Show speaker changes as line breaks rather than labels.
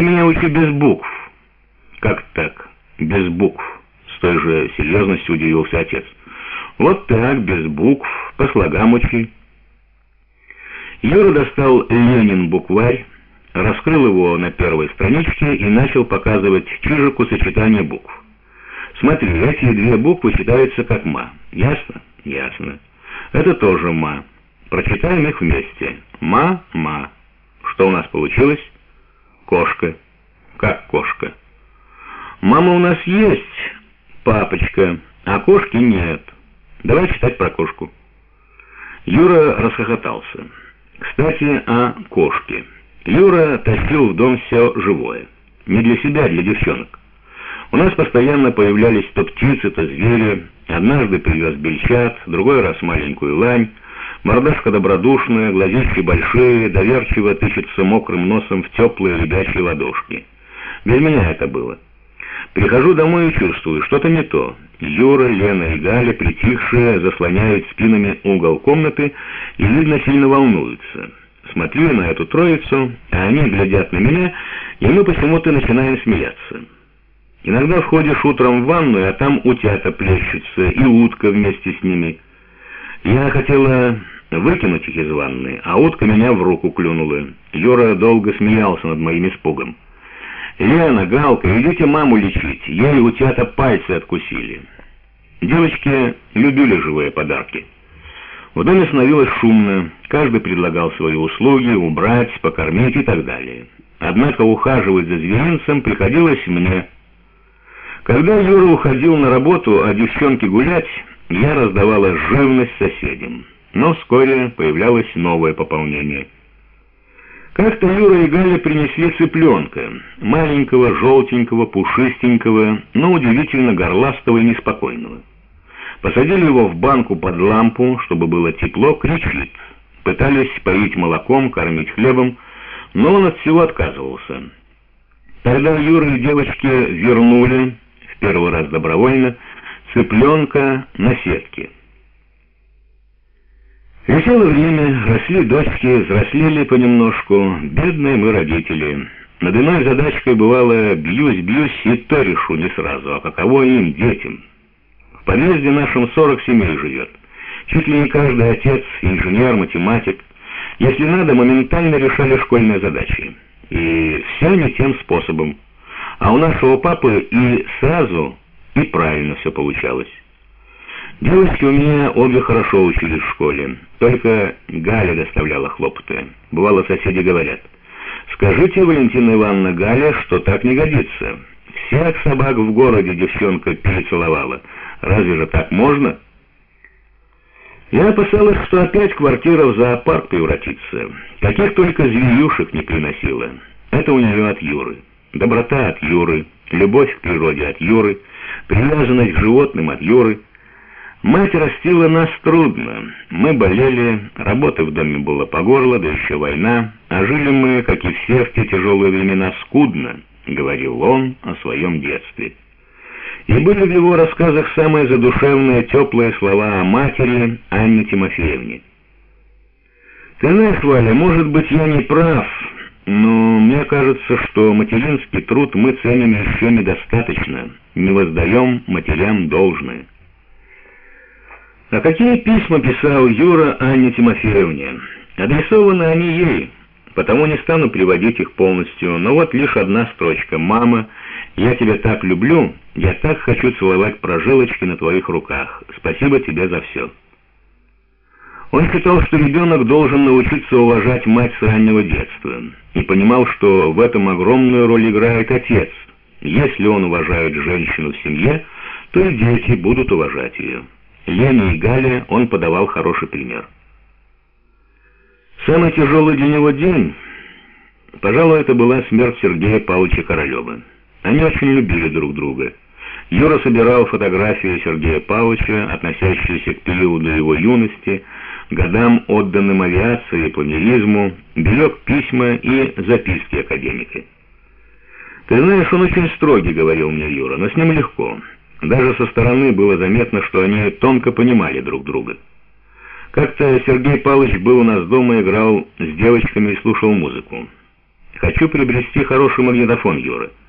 Ты меня учи без букв». «Как так, без букв?» С той же серьезностью удивился отец. «Вот так, без букв, по слогам учи». Юра достал Ленин букварь, раскрыл его на первой страничке и начал показывать Чижику сочетание букв. Смотри, эти две буквы читаются как «ма». Ясно? Ясно. Это тоже «ма». Прочитаем их вместе. «Ма-ма». Что у нас получилось? Кошка. Как кошка? Мама у нас есть, папочка, а кошки нет. Давай читать про кошку. Юра расхохотался. Кстати, о кошке. Юра тащил в дом все живое. Не для себя, а для девчонок. У нас постоянно появлялись то птицы, то звери. Однажды привез бельчат, другой раз маленькую лань. Мордашка добродушная, глазищи большие, доверчиво тычется мокрым носом в теплые ребячьи ладошки. Без меня это было. Прихожу домой и чувствую, что-то не то. Юра, Лена и Галя, притихшие, заслоняют спинами угол комнаты и, видно, сильно волнуются. Смотрю на эту троицу, а они глядят на меня, и мы почему-то начинаем смеяться. Иногда входишь утром в ванную, а там утята плещутся, и утка вместе с ними. Я хотела выкинуть их из ванны, а утка меня в руку клюнула. Юра долго смеялся над моим испугом. «Лена, Галка, идите маму лечить, ей утята пальцы откусили». Девочки любили живые подарки. В доме становилось шумно, каждый предлагал свои услуги, убрать, покормить и так далее. Однако ухаживать за зверинцем приходилось мне. Когда Юра уходил на работу, а девчонки гулять, я раздавала живность соседям. Но вскоре появлялось новое пополнение. Как-то Юра и Галя принесли цыпленка, маленького, желтенького, пушистенького, но удивительно горластого и неспокойного. Посадили его в банку под лампу, чтобы было тепло, кричит. Пытались поить молоком, кормить хлебом, но он от всего отказывался. Тогда Юра и девочки вернули, в первый раз добровольно, цыпленка на сетке. Летело время, росли дочки, взрослели понемножку, бедные мы родители. Над иной задачкой бывало «бьюсь-бьюсь» и то решу не сразу, а каково им, детям. В подъезде нашем 40 семей живет. Чуть ли не каждый отец, инженер, математик. Если надо, моментально решали школьные задачи. И все не тем способом. А у нашего папы и сразу, и правильно все получалось. Девочки у меня обе хорошо учились в школе, только Галя доставляла хлопоты. Бывало, соседи говорят, «Скажите, Валентина Ивановна, Галя, что так не годится. Всех собак в городе девчонка перецеловала. Разве же так можно?» Я опасалась, что опять квартира в зоопарк превратится. Каких только зверюшек не приносила. Это у нее от Юры. Доброта от Юры, любовь к природе от Юры, привязанность к животным от Юры — Мать растила нас трудно. Мы болели, работы в доме было по горло, да еще война, а жили мы, как и все в те тяжелые времена, скудно, говорил он о своем детстве. И были в его рассказах самые задушевные, теплые слова о матери Анне Тимофеевне. «Ты знаешь, Валя, может быть, я не прав, но мне кажется, что материнский труд мы ценим еще недостаточно, не воздаем матерям должное». А какие письма писал Юра Анне Тимофеевне? Адресованы они ей, потому не стану приводить их полностью, но вот лишь одна строчка. «Мама, я тебя так люблю, я так хочу целовать прожилочки на твоих руках. Спасибо тебе за все». Он считал, что ребенок должен научиться уважать мать с раннего детства, и понимал, что в этом огромную роль играет отец. Если он уважает женщину в семье, то и дети будут уважать ее. Лене и Гале он подавал хороший пример. Самый тяжелый для него день, пожалуй, это была смерть Сергея Павловича Королева. Они очень любили друг друга. Юра собирал фотографии Сергея Павловича, относящиеся к периоду его юности, годам, отданным авиации и планеризму, берег письма и записки академика. «Ты знаешь, он очень строгий», — говорил мне Юра, — «но с ним легко». Даже со стороны было заметно, что они тонко понимали друг друга. Как-то Сергей Павлович был у нас дома, играл с девочками и слушал музыку. Хочу приобрести хороший магнитофон, Юра.